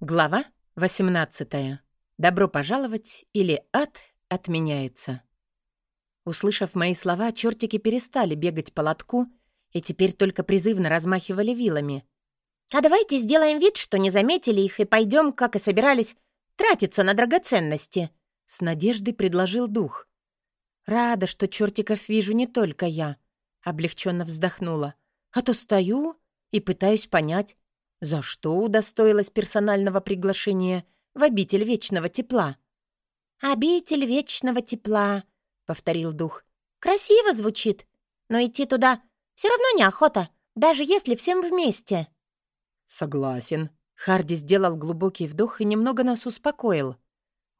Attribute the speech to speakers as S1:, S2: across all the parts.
S1: Глава 18. Добро пожаловать или ад отменяется. Услышав мои слова, чертики перестали бегать по лотку и теперь только призывно размахивали вилами.
S2: «А давайте сделаем вид, что не заметили их, и пойдем, как и собирались, тратиться на драгоценности», —
S1: с надеждой предложил дух. «Рада, что чертиков вижу не только я», — облегченно вздохнула. «А то стою и пытаюсь понять, за что удостоилась персонального приглашения в обитель вечного тепла?
S2: «Обитель вечного тепла», — повторил дух. «Красиво звучит, но идти туда все равно неохота, даже если всем вместе».
S1: «Согласен». Харди сделал глубокий вдох и немного нас успокоил.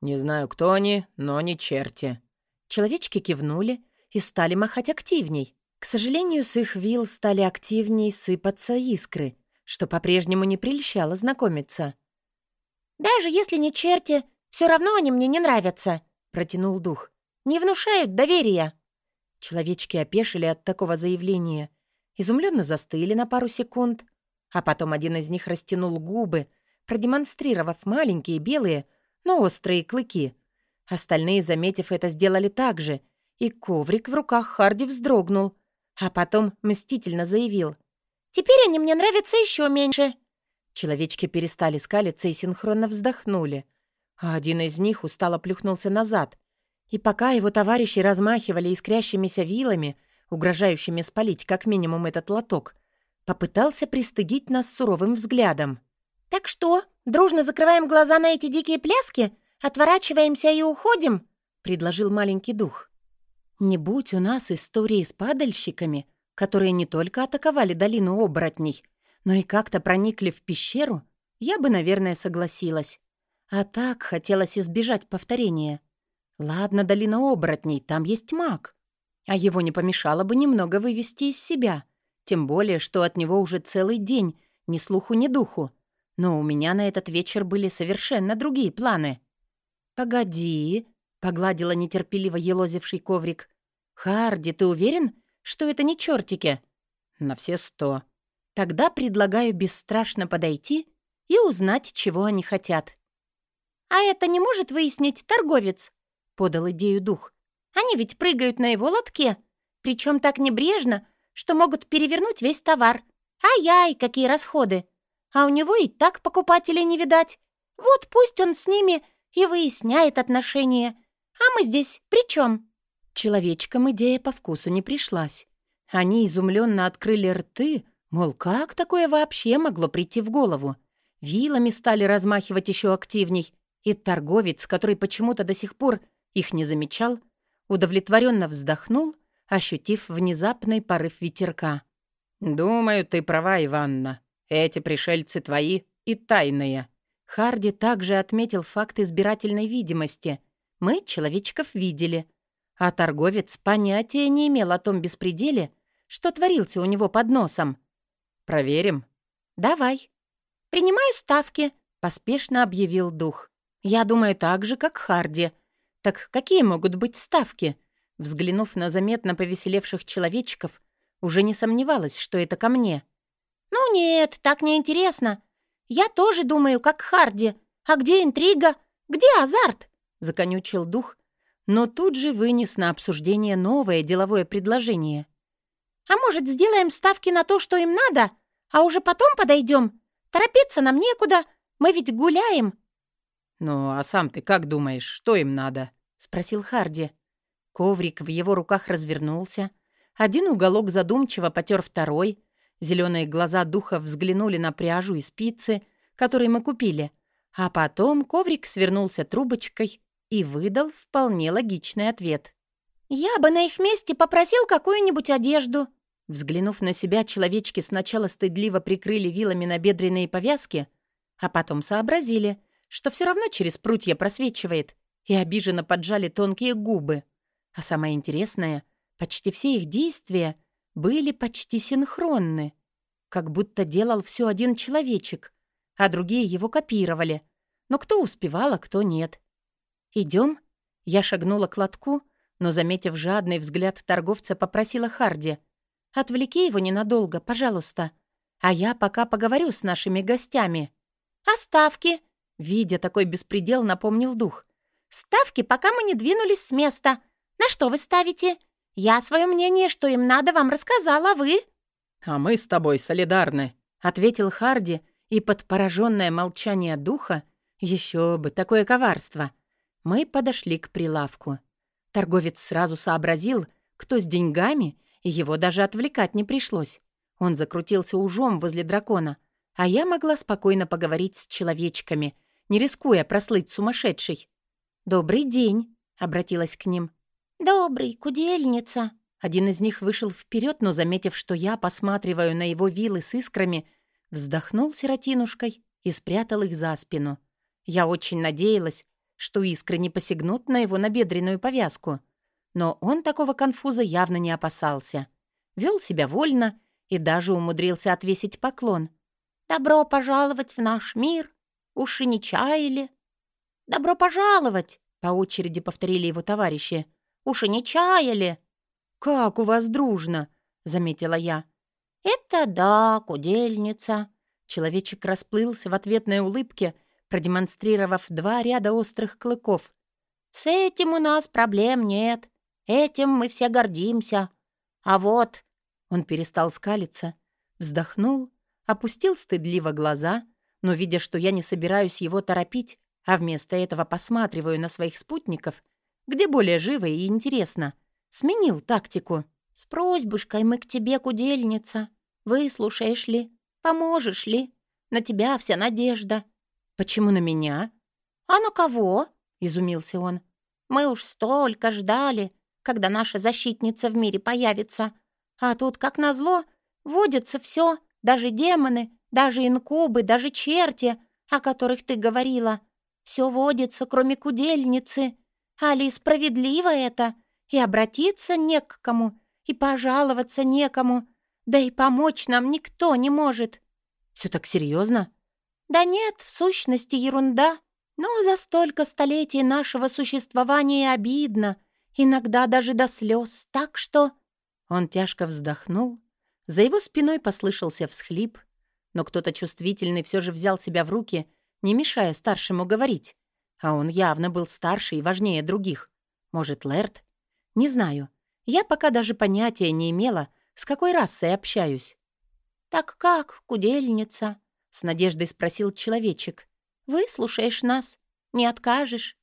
S1: «Не знаю, кто они, но не черти». Человечки кивнули и стали махать активней. К сожалению, с их вил стали активней сыпаться искры — что по-прежнему не прельщало знакомиться.
S2: «Даже если не черти, все равно они мне не нравятся», — протянул дух. «Не внушают доверия».
S1: Человечки опешили от такого заявления, изумленно застыли на пару секунд, а потом один из них растянул губы, продемонстрировав маленькие белые, но острые клыки. Остальные, заметив это, сделали так же, и коврик в руках Харди вздрогнул, а потом мстительно заявил.
S2: Теперь они мне нравятся еще меньше».
S1: Человечки перестали скалиться и синхронно вздохнули. А один из них устало плюхнулся назад. И пока его товарищи размахивали искрящимися вилами, угрожающими спалить как минимум этот лоток, попытался пристыдить нас суровым взглядом.
S2: «Так что, дружно закрываем глаза на эти дикие пляски, отворачиваемся и уходим?» — предложил маленький дух.
S1: «Не будь у нас истории с падальщиками», которые не только атаковали долину оборотней, но и как-то проникли в пещеру, я бы, наверное, согласилась. А так хотелось избежать повторения. Ладно, долина оборотней, там есть маг. А его не помешало бы немного вывести из себя. Тем более, что от него уже целый день ни слуху, ни духу. Но у меня на этот вечер были совершенно другие планы. «Погоди», — погладила нетерпеливо елозивший коврик. «Харди, ты уверен, что это не чертики. На все сто. Тогда предлагаю бесстрашно подойти и узнать, чего они хотят.
S2: «А это не может выяснить торговец?» — подал идею дух. «Они ведь прыгают на его лотке, причем так небрежно, что могут перевернуть весь товар. Ай-яй, какие расходы! А у него и так покупателей не видать. Вот пусть он с ними и выясняет отношения. А мы здесь при чем?»
S1: Человечкам идея по вкусу не пришлась. Они изумленно открыли рты, мол, как такое вообще могло прийти в голову? Вилами стали размахивать еще активней, и торговец, который почему-то до сих пор их не замечал, удовлетворенно вздохнул, ощутив внезапный порыв ветерка. «Думаю, ты права, Иванна. Эти пришельцы твои и тайные». Харди также отметил факт избирательной видимости. Мы человечков видели — а торговец понятия не имел о том беспределе, что творился у него под носом. «Проверим?» «Давай». «Принимаю ставки», — поспешно объявил дух. «Я думаю так же, как Харди. Так какие могут быть ставки?» Взглянув на заметно повеселевших человечков, уже не сомневалась, что это ко мне.
S2: «Ну нет, так неинтересно. Я тоже думаю, как Харди. А где интрига? Где азарт?»
S1: — законючил дух, но тут же вынес на обсуждение новое деловое предложение.
S2: «А может, сделаем ставки на то, что им надо, а уже потом подойдем? Торопиться нам некуда, мы ведь гуляем».
S1: «Ну, а сам ты как думаешь, что им надо?» — спросил Харди. Коврик в его руках развернулся. Один уголок задумчиво потер второй. Зеленые глаза духа взглянули на пряжу и спицы, которые мы купили. А потом коврик свернулся трубочкой и выдал вполне логичный ответ.
S2: «Я бы на их месте попросил какую-нибудь одежду».
S1: Взглянув на себя, человечки сначала стыдливо прикрыли вилами набедренные повязки, а потом сообразили, что все равно через прутья просвечивает, и обиженно поджали тонкие губы. А самое интересное, почти все их действия были почти синхронны, как будто делал все один человечек, а другие его копировали. Но кто успевал, а кто нет. «Идем?» Я шагнула к лотку, но, заметив жадный взгляд торговца, попросила Харди. «Отвлеки его ненадолго, пожалуйста. А я пока поговорю с нашими гостями».
S2: «А ставки?»
S1: Видя такой беспредел, напомнил дух.
S2: «Ставки, пока мы не двинулись с места. На что вы ставите? Я свое мнение, что им надо, вам рассказала, а вы?»
S1: «А мы с тобой солидарны», — ответил Харди, и под пораженное молчание духа еще бы, такое коварство. Мы подошли к прилавку. Торговец сразу сообразил, кто с деньгами, и его даже отвлекать не пришлось. Он закрутился ужом возле дракона, а я могла спокойно поговорить с человечками, не рискуя прослыть сумасшедшей. «Добрый день», — обратилась к ним.
S2: «Добрый, кудельница».
S1: Один из них вышел вперед, но, заметив, что я посматриваю на его вилы с искрами, вздохнул сиротинушкой и спрятал их за спину. Я очень надеялась, что искры не посягнут на его набедренную повязку. Но он такого конфуза явно не опасался. Вел себя вольно и даже умудрился отвесить поклон.
S2: «Добро пожаловать в наш мир! Уши не чаяли!» «Добро пожаловать!» — по очереди повторили его товарищи. «Уши не чаяли!»
S1: «Как у вас дружно!» — заметила я.
S2: «Это да, кудельница!»
S1: Человечек расплылся в ответной улыбке — продемонстрировав два ряда острых клыков.
S2: «С этим у нас проблем нет. Этим мы все гордимся. А вот...»
S1: Он перестал скалиться, вздохнул, опустил стыдливо глаза, но, видя, что я не собираюсь его торопить, а вместо этого посматриваю на своих спутников, где более живо и интересно, сменил тактику.
S2: «С просьбушкой мы к тебе, кудельница. Выслушаешь ли? Поможешь ли? На тебя вся надежда.
S1: «Почему на меня?»
S2: «А на кого?»
S1: — изумился он.
S2: «Мы уж столько ждали, когда наша защитница в мире появится. А тут, как назло, водится все, даже демоны, даже инкубы, даже черти, о которых ты говорила. Все водится, кроме кудельницы. Али, справедливо это? И обратиться не к кому, и пожаловаться некому. Да и помочь нам никто не может».
S1: «Все так серьезно?»
S2: Да нет, в сущности ерунда. Но за столько столетий нашего существования обидно, иногда даже до слез, так что...»
S1: Он тяжко вздохнул. За его спиной послышался всхлип, но кто-то чувствительный все же взял себя в руки, не мешая старшему говорить. А он явно был старше и важнее других. Может, Лэрд? Не знаю. Я пока даже понятия не имела, с какой расой общаюсь.
S2: «Так как, кудельница?» С надеждой спросил человечек. «Выслушаешь нас? Не откажешь?»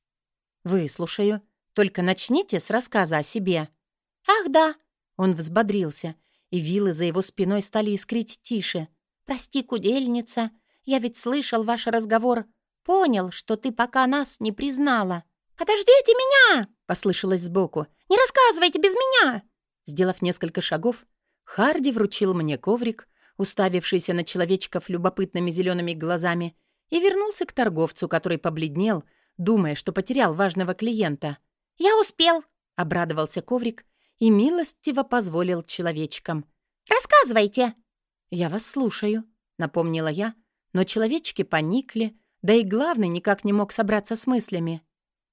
S1: «Выслушаю. Только начните с рассказа о себе».
S2: «Ах, да!»
S1: Он взбодрился, и вилы за его спиной стали искрить тише.
S2: «Прости, кудельница, я ведь слышал ваш разговор. Понял, что ты пока нас не признала». «Подождите меня!» — послышалось сбоку. «Не рассказывайте без меня!»
S1: Сделав несколько шагов, Харди вручил мне коврик, уставившийся на человечков любопытными зелеными глазами, и вернулся к торговцу, который побледнел, думая, что потерял важного клиента.
S2: «Я успел!»
S1: — обрадовался коврик и милостиво позволил человечкам.
S2: «Рассказывайте!»
S1: «Я вас слушаю», — напомнила я, но человечки поникли, да и главный никак не мог собраться с мыслями.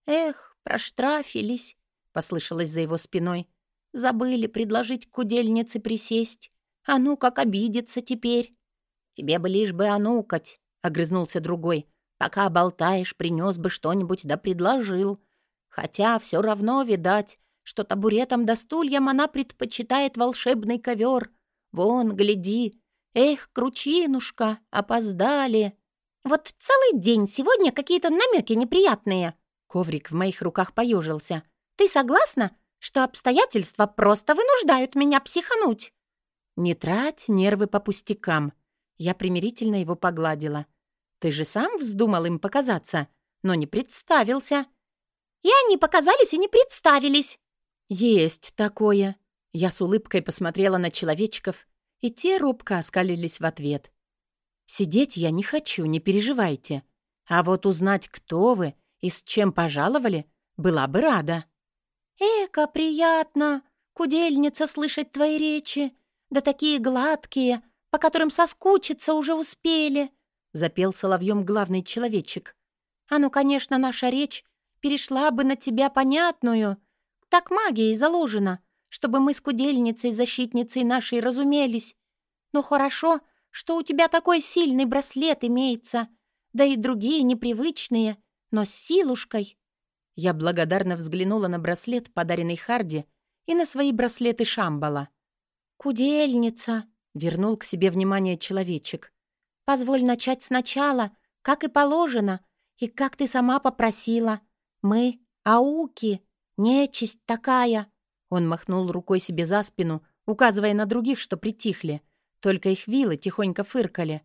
S2: «Эх, проштрафились», — послышалось за его спиной. «Забыли предложить кудельнице присесть. А ну, как обидится теперь. Тебе бы лишь бы анукать, — огрызнулся другой. Пока болтаешь, принес бы что-нибудь да предложил. Хотя все равно, видать, что табуретом да стульям она предпочитает волшебный ковер. Вон, гляди. Эх, кручинушка, опоздали. Вот целый день сегодня какие-то намеки неприятные. Коврик в моих руках поюжился. Ты согласна, что обстоятельства просто вынуждают меня психануть?
S1: «Не трать нервы по пустякам». Я примирительно его погладила. «Ты же сам вздумал им показаться, но не представился».
S2: «И они показались и не представились».
S1: «Есть такое». Я с улыбкой посмотрела на человечков, и те робко оскалились в ответ. «Сидеть я не хочу, не переживайте. А вот узнать, кто вы и с чем пожаловали, была бы рада».
S2: «Эка, приятно, кудельница, слышать твои речи. Да такие гладкие, по которым соскучиться уже успели!» — запел соловьем главный человечек. «А ну, конечно, наша речь перешла бы на тебя понятную. Так магией заложена, чтобы мы с кудельницей-защитницей нашей разумелись. Но хорошо, что у тебя такой сильный браслет имеется. да и другие непривычные, но с силушкой».
S1: Я благодарно взглянула на браслет, подаренный Харди, и на свои браслеты Шамбала.
S2: «Кудельница», — вернул к себе внимание человечек. «Позволь начать сначала, как и положено, и как ты сама попросила. Мы — ауки, нечисть такая».
S1: Он махнул рукой себе за спину, указывая на других, что притихли. Только их вилы тихонько фыркали.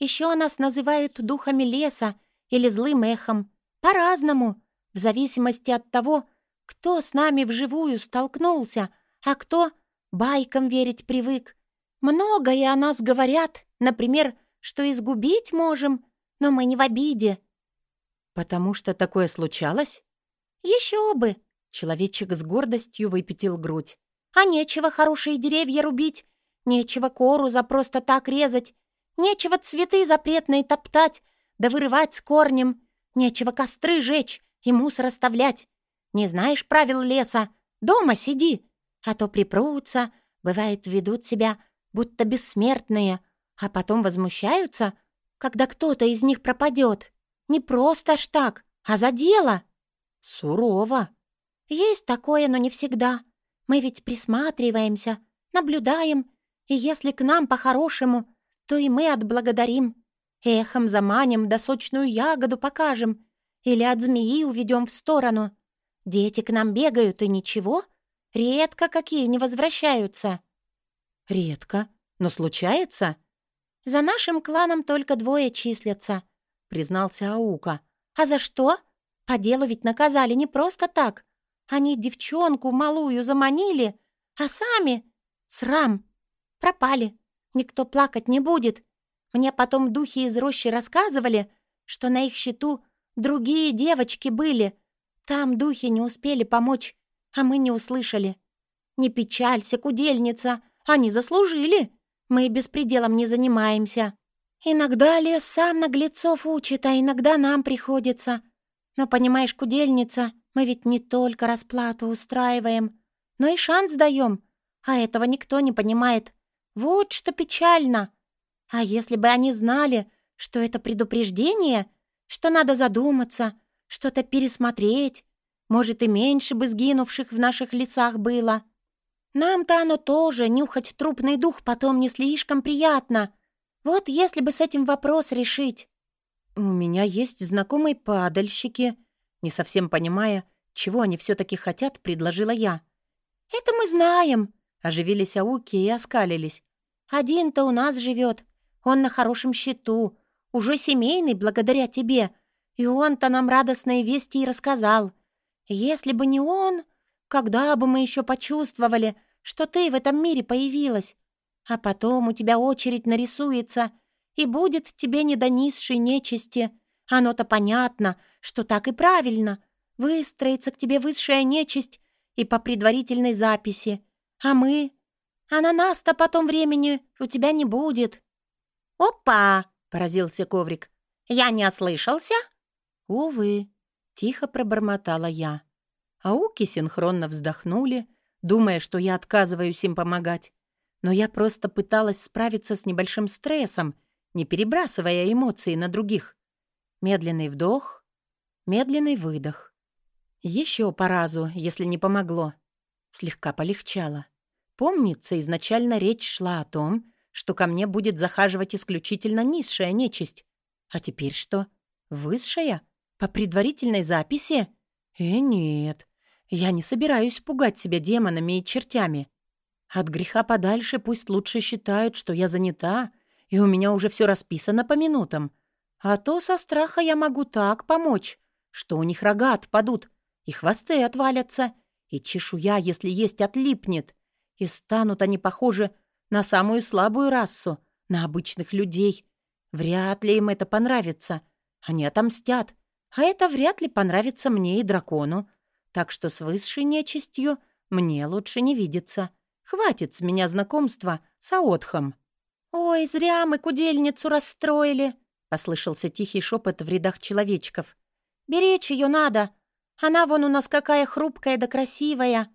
S2: «Еще нас называют духами леса или злым эхом. По-разному, в зависимости от того, кто с нами вживую столкнулся, а кто байкам верить привык. Многое о нас говорят, например, что изгубить можем, но мы не в обиде».
S1: «Потому что такое случалось?»
S2: «Еще бы!»
S1: — человечек с гордостью выпятил грудь.
S2: «А нечего хорошие деревья рубить, нечего кору за просто так резать, нечего цветы запретные топтать, да вырывать с корнем, нечего костры жечь и мусор оставлять. Не знаешь правил леса? Дома сиди, а то припрутся, бывает, ведут себя, будто бессмертные, а потом возмущаются, когда кто-то из них пропадет. Не просто аж так, а за дело.
S1: Сурово.
S2: Есть такое, но не всегда. Мы ведь присматриваемся, наблюдаем, и если к нам по-хорошему, то и мы отблагодарим. Эхом заманим, да сочную ягоду покажем. Или от змеи уведем в сторону. Дети к нам бегают, и ничего. Редко какие не возвращаются.
S1: Редко, но случается.
S2: За нашим кланом только двое числятся, признался Аука. А за что? По делу ведь наказали не просто так. Они девчонку малую заманили, а сами... Срам! Пропали. Никто плакать не будет. Мне потом духи из рощи рассказывали, что на их счету другие девочки были. Там духи не успели помочь, а мы не услышали. Не печалься, кудельница, они заслужили. Мы беспределом не занимаемся. Иногда лес сам наглецов учит, а иногда нам приходится. Но, понимаешь, кудельница, мы ведь не только расплату устраиваем, но и шанс даем, а этого никто не понимает. Вот что печально. А если бы они знали, что это предупреждение, что надо задуматься, что-то пересмотреть, может, и меньше бы сгинувших в наших лесах было. Нам-то оно тоже, нюхать трупный дух потом не слишком приятно. Вот если бы с этим вопрос решить.
S1: У меня есть знакомые падальщики. Не совсем понимая, чего они все-таки хотят, предложила я.
S2: «Это мы знаем», — оживились ауки и оскалились. «Один-то у нас живет. Он на хорошем счету. Уже семейный, благодаря тебе. И он-то нам радостные вести и рассказал. Если бы не он, когда бы мы еще почувствовали, что ты в этом мире появилась? А потом у тебя очередь нарисуется, и будет тебе не до низшей нечисти. Оно-то понятно, что так и правильно. Выстроится к тебе высшая нечисть и по предварительной записи. А мы? А на нас-то потом времени у тебя не будет. «Опа!» — поразился коврик. «Я не ослышался?»
S1: «Увы», — тихо пробормотала я. Ауки синхронно вздохнули, думая, что я отказываюсь им помогать. Но я просто пыталась справиться с небольшим стрессом, не перебрасывая эмоции на других. Медленный вдох, медленный выдох. Еще по разу, если не помогло. Слегка полегчало. Помнится, изначально речь шла о том, что ко мне будет захаживать исключительно низшая нечисть. А теперь что? Высшая? По предварительной записи? Э, нет. Я не собираюсь пугать себя демонами и чертями. От греха подальше пусть лучше считают, что я занята, и у меня уже все расписано по минутам. А то со страха я могу так помочь, что у них рога отпадут, и хвосты отвалятся, и чешуя, если есть, отлипнет. И станут они похожи на самую слабую расу, на обычных людей. Вряд ли им это понравится. Они отомстят. А это вряд ли понравится мне и дракону. Так что с высшей нечистью мне лучше не видеться. Хватит с меня знакомства с Аотхом.
S2: «Ой, зря мы кудельницу расстроили», — послышался тихий шепот в рядах человечков. «Беречь ее надо. Она вон у нас какая хрупкая да красивая».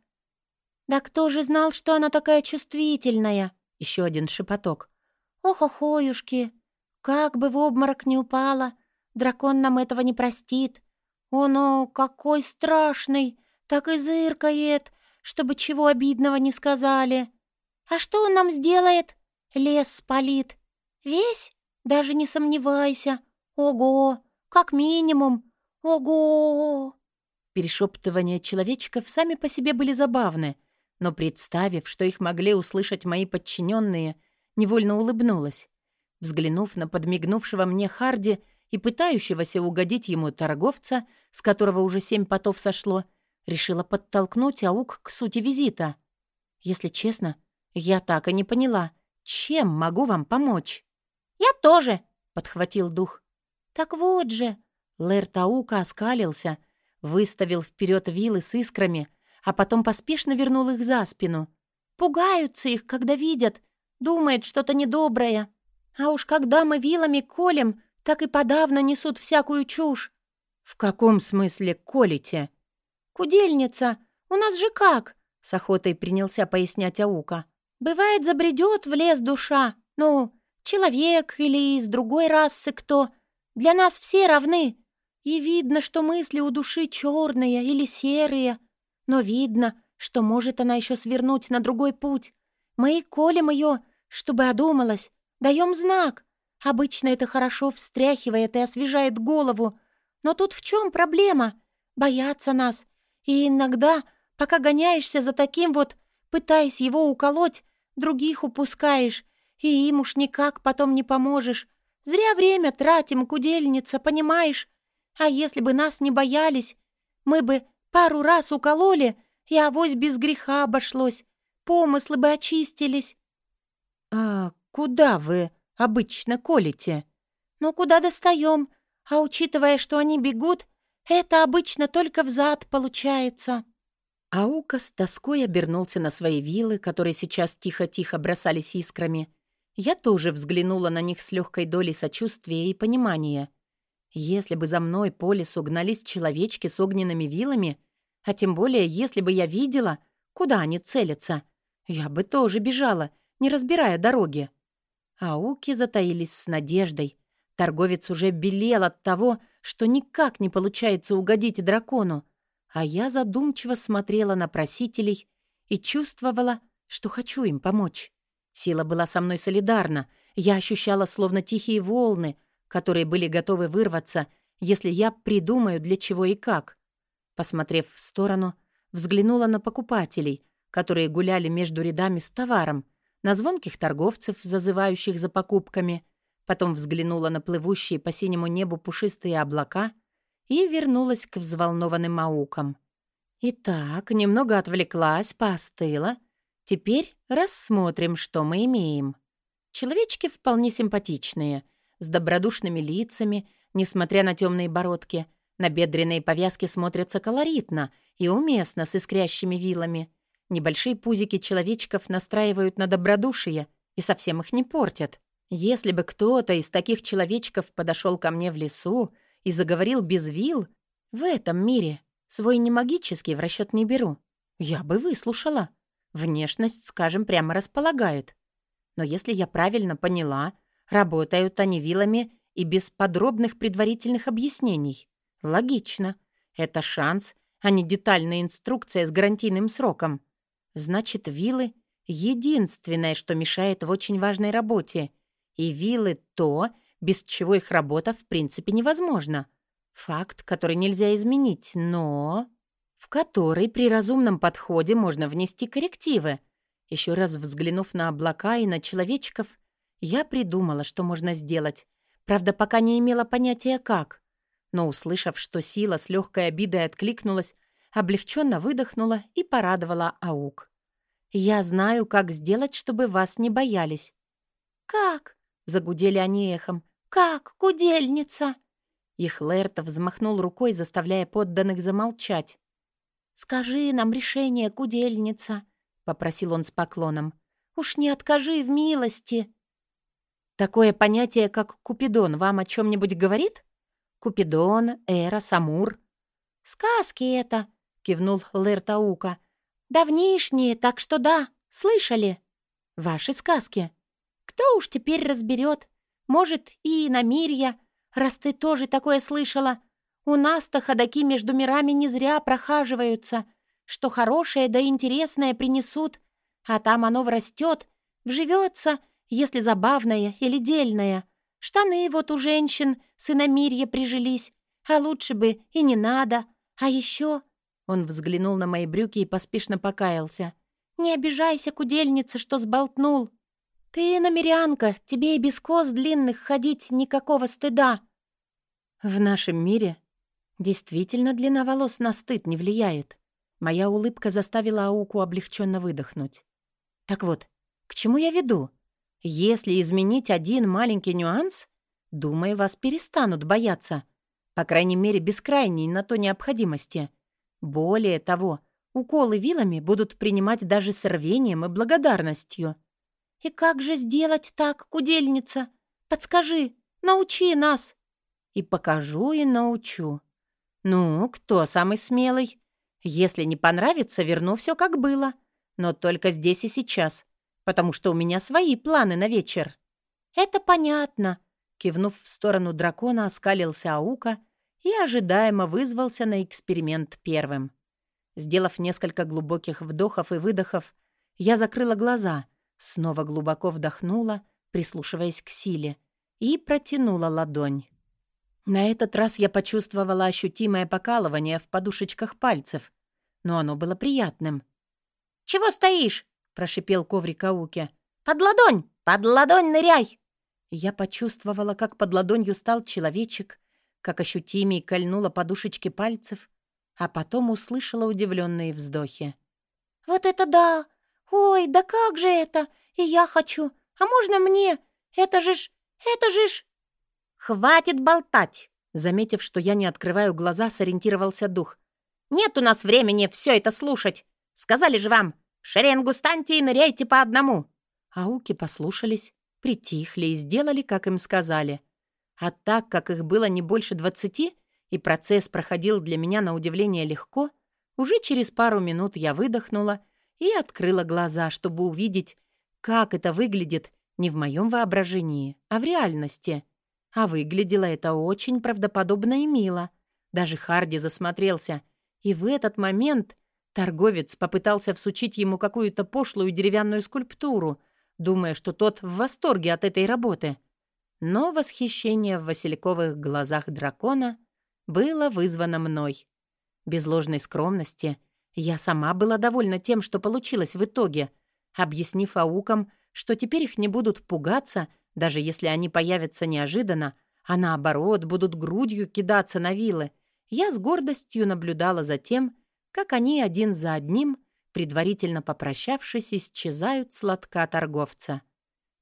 S2: «Да кто же знал, что она такая чувствительная?» Еще один шепоток. «Ох, охоюшки! Как бы в обморок не упала! Дракон нам этого не простит. Он, о, какой страшный, так и зыркает, чтобы чего обидного не сказали. А что он нам сделает? Лес спалит. Весь? Даже не сомневайся. Ого, как минимум. Ого!
S1: Перешептывания человечков сами по себе были забавны, но, представив, что их могли услышать мои подчиненные, невольно улыбнулась. Взглянув на подмигнувшего мне Харди и пытающегося угодить ему торговца, с которого уже семь потов сошло, решила подтолкнуть Аук к сути визита. Если честно, я так и не поняла, чем могу вам помочь.
S2: «Я тоже!»
S1: — подхватил дух.
S2: «Так вот же!»
S1: Лэр Таука оскалился, выставил вперед вилы с искрами, а потом поспешно вернул их за спину.
S2: «Пугаются их, когда видят, думает что-то недоброе. А уж когда мы вилами колем, так и подавно несут всякую чушь».
S1: «В каком смысле колите?»
S2: «Кудельница, у нас же как?»
S1: — с охотой принялся пояснять Аука.
S2: «Бывает, забредет в лес душа. Ну, человек или из другой расы кто. Для нас все равны. И видно, что мысли у души черные или серые. Но видно, что может она еще свернуть на другой путь. Мы колем ее, чтобы одумалась. Даем знак. Обычно это хорошо встряхивает и освежает голову. Но тут в чем проблема? Боятся нас. И иногда, пока гоняешься за таким вот, пытаясь его уколоть, других упускаешь, и им уж никак потом не поможешь. Зря время тратим, кудельница, понимаешь? А если бы нас не боялись, мы бы пару раз укололи, и авось без греха обошлось, помыслы бы очистились.
S1: — А куда вы обычно колите?
S2: — Ну, куда достаем? А учитывая, что они бегут, это обычно только взад получается.
S1: Аука с тоской обернулся на свои вилы, которые сейчас тихо-тихо бросались искрами. Я тоже взглянула на них с легкой долей сочувствия и понимания. Если бы за мной по лесу гнались человечки с огненными вилами, а тем более, если бы я видела, куда они целятся, я бы тоже бежала, не разбирая дороги. Ауки затаились с надеждой. Торговец уже белел от того, что никак не получается угодить дракону, а я задумчиво смотрела на просителей и чувствовала, что хочу им помочь. Сила была со мной солидарна, я ощущала словно тихие волны, которые были готовы вырваться, если я придумаю, для чего и как. Посмотрев в сторону, взглянула на покупателей, которые гуляли между рядами с товаром, на звонких торговцев, зазывающих за покупками, потом взглянула на плывущие по синему небу пушистые облака и вернулась к взволнованным аукам. Итак, немного отвлеклась, поостыла. Теперь рассмотрим, что мы имеем. Человечки вполне симпатичные, с добродушными лицами, несмотря на темные бородки. Набедренные повязки смотрятся колоритно и уместно с искрящими вилами. Небольшие пузики человечков настраивают на добродушие и совсем их не портят. Если бы кто-то из таких человечков подошел ко мне в лесу и заговорил без вил, в этом мире свой немагический в расчет не беру. Я бы выслушала. Внешность, скажем, прямо располагает. Но если я правильно поняла, работают они вилами и без подробных предварительных объяснений. Логично. Это шанс, а не детальная инструкция с гарантийным сроком. Значит, вилы — единственное, что мешает в очень важной работе — и вилы — то, без чего их работа в принципе невозможна. Факт, который нельзя изменить, но... в который при разумном подходе можно внести коррективы. Еще раз взглянув на облака и на человечков, я придумала, что можно сделать. Правда, пока не имела понятия как. Но, услышав, что сила с легкой обидой откликнулась, облегченно выдохнула и порадовала Аук. «Я знаю, как сделать, чтобы вас не боялись».
S2: «Как?»
S1: Загудели они эхом.
S2: «Как, кудельница?»
S1: Их Лерта взмахнул рукой, заставляя подданных замолчать.
S2: «Скажи нам решение, кудельница», — попросил он с поклоном. «Уж не откажи в милости».
S1: «Такое понятие, как Купидон, вам о чем-нибудь говорит? Купидон, Эра, Самур?»
S2: «Сказки это», — кивнул Лертаука. «Давнишние, так что да, слышали?»
S1: «Ваши сказки»,
S2: кто уж теперь разберет? Может, и иномирья. раз ты тоже такое слышала. У нас-то ходаки между мирами не зря прохаживаются, что хорошее да интересное принесут, а там оно врастет, вживется, если забавное или дельное. Штаны вот у женщин с иномирья прижились, а лучше бы и не надо. А еще...» Он взглянул на мои брюки и поспешно покаялся. «Не обижайся, кудельница, что сболтнул. Ты намерянка, тебе и без кос длинных ходить никакого стыда».
S1: В нашем мире действительно длина волос на стыд не влияет. Моя улыбка заставила Ауку облегченно выдохнуть. Так вот, к чему я веду? Если изменить один маленький нюанс, думаю, вас перестанут бояться. По крайней мере, без крайней на то необходимости. Более того, уколы вилами будут принимать даже с рвением и благодарностью.
S2: «И как же сделать так, кудельница? Подскажи, научи нас!»
S1: «И покажу, и научу. Ну, кто самый смелый? Если не понравится, верну все как было. Но только здесь и сейчас, потому что у меня свои планы на вечер».
S2: «Это понятно», —
S1: кивнув в сторону дракона, оскалился Аука и ожидаемо вызвался на эксперимент первым. Сделав несколько глубоких вдохов и выдохов, я закрыла глаза, снова глубоко вдохнула, прислушиваясь к силе, и протянула ладонь. На этот раз я почувствовала ощутимое покалывание в подушечках пальцев, но оно было приятным.
S2: «Чего стоишь?» — прошипел коврик Ауке. «Под ладонь! Под ладонь ныряй!»
S1: Я почувствовала, как под ладонью стал человечек, как ощутимей кольнула подушечки пальцев, а потом услышала удивленные вздохи.
S2: «Вот это да! Ой, да как же это! И я хочу! А можно мне? Это же ж... Это же ж...»
S1: «Хватит болтать!» Заметив, что я не открываю глаза, сориентировался дух. «Нет у нас времени все это слушать! Сказали же вам, в шеренгу станьте и ныряйте по одному!» Ауки послушались, притихли и сделали, как им сказали. А так как их было не больше двадцати, и процесс проходил для меня на удивление легко, уже через пару минут я выдохнула и открыла глаза, чтобы увидеть, как это выглядит не в моем воображении, а в реальности. А выглядело это очень правдоподобно и мило. Даже Харди засмотрелся. И в этот момент торговец попытался всучить ему какую-то пошлую деревянную скульптуру, думая, что тот в восторге от этой работы. Но восхищение в васильковых глазах дракона было вызвано мной. Без ложной скромности я сама была довольна тем, что получилось в итоге, объяснив аукам, что теперь их не будут пугаться, даже если они появятся неожиданно, а наоборот будут грудью кидаться на вилы. Я с гордостью наблюдала за тем, как они один за одним, предварительно попрощавшись, исчезают сладка торговца.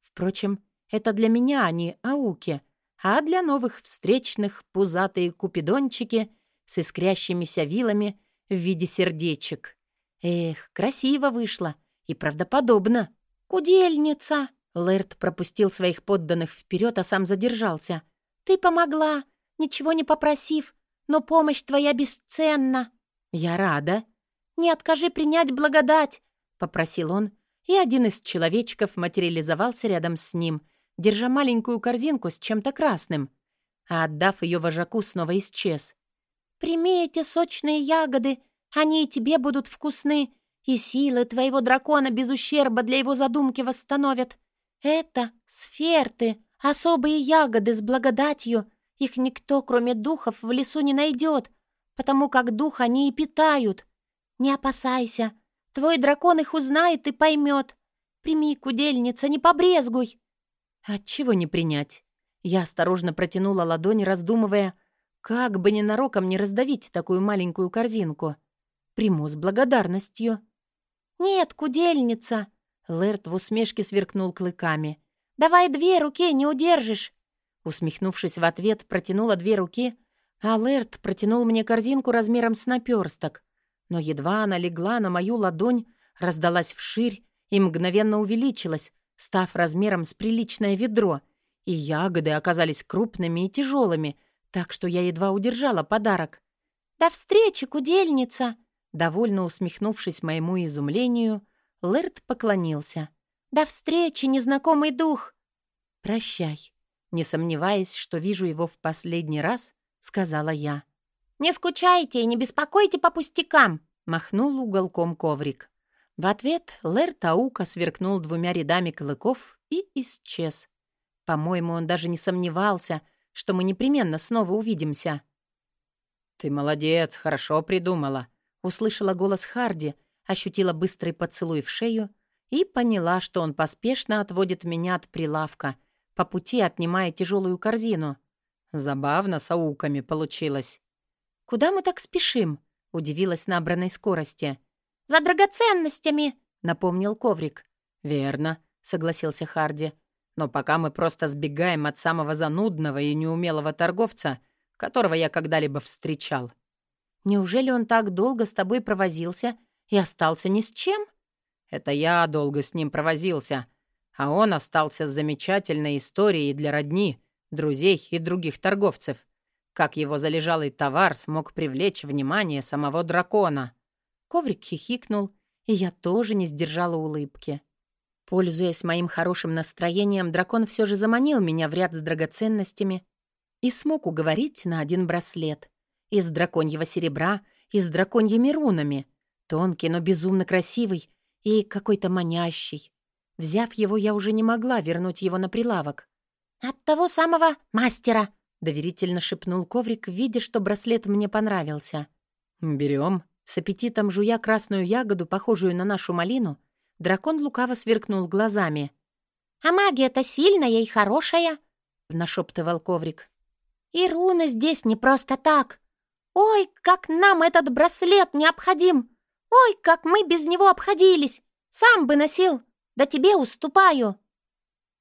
S1: Впрочем, это для меня они ауки, а для новых встречных пузатые купидончики с искрящимися вилами в виде сердечек. Эх, красиво вышло и правдоподобно.
S2: «Кудельница!»
S1: Лэрд пропустил своих подданных вперед, а сам задержался.
S2: «Ты помогла, ничего не попросив, но помощь твоя бесценна».
S1: «Я рада».
S2: «Не откажи принять благодать», —
S1: попросил он, и один из человечков материализовался рядом с ним, держа маленькую корзинку с чем-то красным, а отдав ее вожаку, снова исчез.
S2: «Прими эти сочные ягоды, они и тебе будут вкусны, и силы твоего дракона без ущерба для его задумки восстановят. Это сферты, особые ягоды с благодатью, их никто, кроме духов, в лесу не найдет, потому как дух они и питают. Не опасайся, твой дракон их узнает и поймет. Прими, кудельница, не побрезгуй!»
S1: Отчего не принять? Я осторожно протянула ладонь, раздумывая, как бы ненароком не раздавить такую маленькую корзинку. Приму с благодарностью.
S2: «Нет, кудельница!» Лэрт в усмешке сверкнул клыками. «Давай две руки, не удержишь!»
S1: Усмехнувшись в ответ, протянула две руки, а Лэрт протянул мне корзинку размером с наперсток. Но едва она легла на мою ладонь, раздалась вширь и мгновенно увеличилась, став размером с приличное ведро, и ягоды оказались крупными и тяжелыми, так что я едва удержала подарок.
S2: «До встречи, кудельница!»
S1: Довольно усмехнувшись моему изумлению, Лэрд поклонился.
S2: «До встречи, незнакомый дух!»
S1: «Прощай!» Не сомневаясь, что вижу его в последний раз, сказала я.
S2: «Не скучайте и не беспокойте по пустякам!»
S1: — махнул уголком коврик. В ответ Лэр Таука сверкнул двумя рядами клыков и исчез. По-моему, он даже не сомневался, что мы непременно снова увидимся. «Ты молодец, хорошо придумала», — услышала голос Харди, ощутила быстрый поцелуй в шею и поняла, что он поспешно отводит меня от прилавка, по пути отнимая тяжелую корзину. Забавно с ауками получилось.
S2: «Куда мы так спешим?» — удивилась набранной скорости. «За драгоценностями!» — напомнил коврик.
S1: «Верно», — согласился Харди. «Но пока мы просто сбегаем от самого занудного и неумелого торговца, которого я когда-либо встречал».
S2: «Неужели он так долго с тобой провозился и остался ни с чем?»
S1: «Это я долго с ним провозился, а он остался с замечательной историей для родни, друзей и других торговцев. Как его залежалый товар смог привлечь внимание самого дракона?»
S2: Коврик хихикнул, и я тоже не сдержала улыбки. Пользуясь моим хорошим настроением, дракон все же заманил меня в ряд с драгоценностями и смог уговорить на один браслет. Из драконьего серебра и с драконьими рунами. Тонкий, но безумно красивый и какой-то манящий. Взяв его, я уже не могла вернуть его на прилавок. «От того самого мастера!» — доверительно шепнул коврик, видя, что браслет мне понравился.
S1: «Берем»,
S2: с аппетитом жуя красную ягоду, похожую на нашу малину, дракон лукаво сверкнул глазами. «А магия-то сильная и хорошая!» — нашептывал коврик. «И руны здесь не просто так! Ой, как нам этот браслет необходим! Ой, как мы без него обходились! Сам бы носил! Да тебе уступаю!»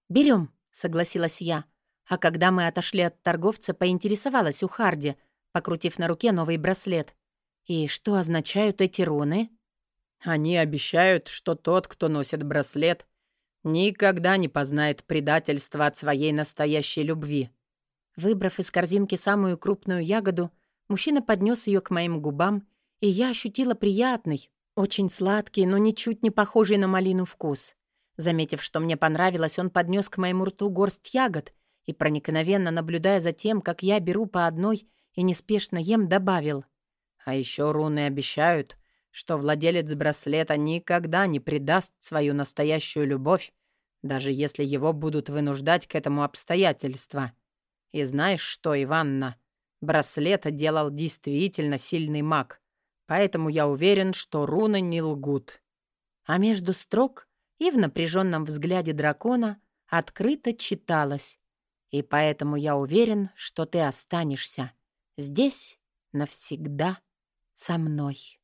S1: «Берем», — согласилась я. А когда мы отошли от торговца, поинтересовалась у Харди, покрутив на руке новый браслет. И что означают эти руны? Они обещают, что тот, кто носит браслет, никогда не познает предательства от своей настоящей любви.
S2: Выбрав из корзинки самую крупную ягоду, мужчина поднес ее к моим губам, и я ощутила приятный, очень сладкий, но ничуть не похожий на малину вкус. Заметив, что мне понравилось, он поднес к моему рту горсть ягод и, проникновенно наблюдая за тем, как я беру по одной и неспешно ем, добавил.
S1: А еще руны обещают, что владелец браслета никогда не предаст свою настоящую любовь, даже если его будут вынуждать к этому обстоятельства. И знаешь что, Иванна, браслет делал действительно сильный маг, поэтому я уверен, что руны не лгут.
S2: А между строк и в напряженном взгляде дракона открыто читалось. И поэтому я уверен, что ты останешься здесь навсегда со мной.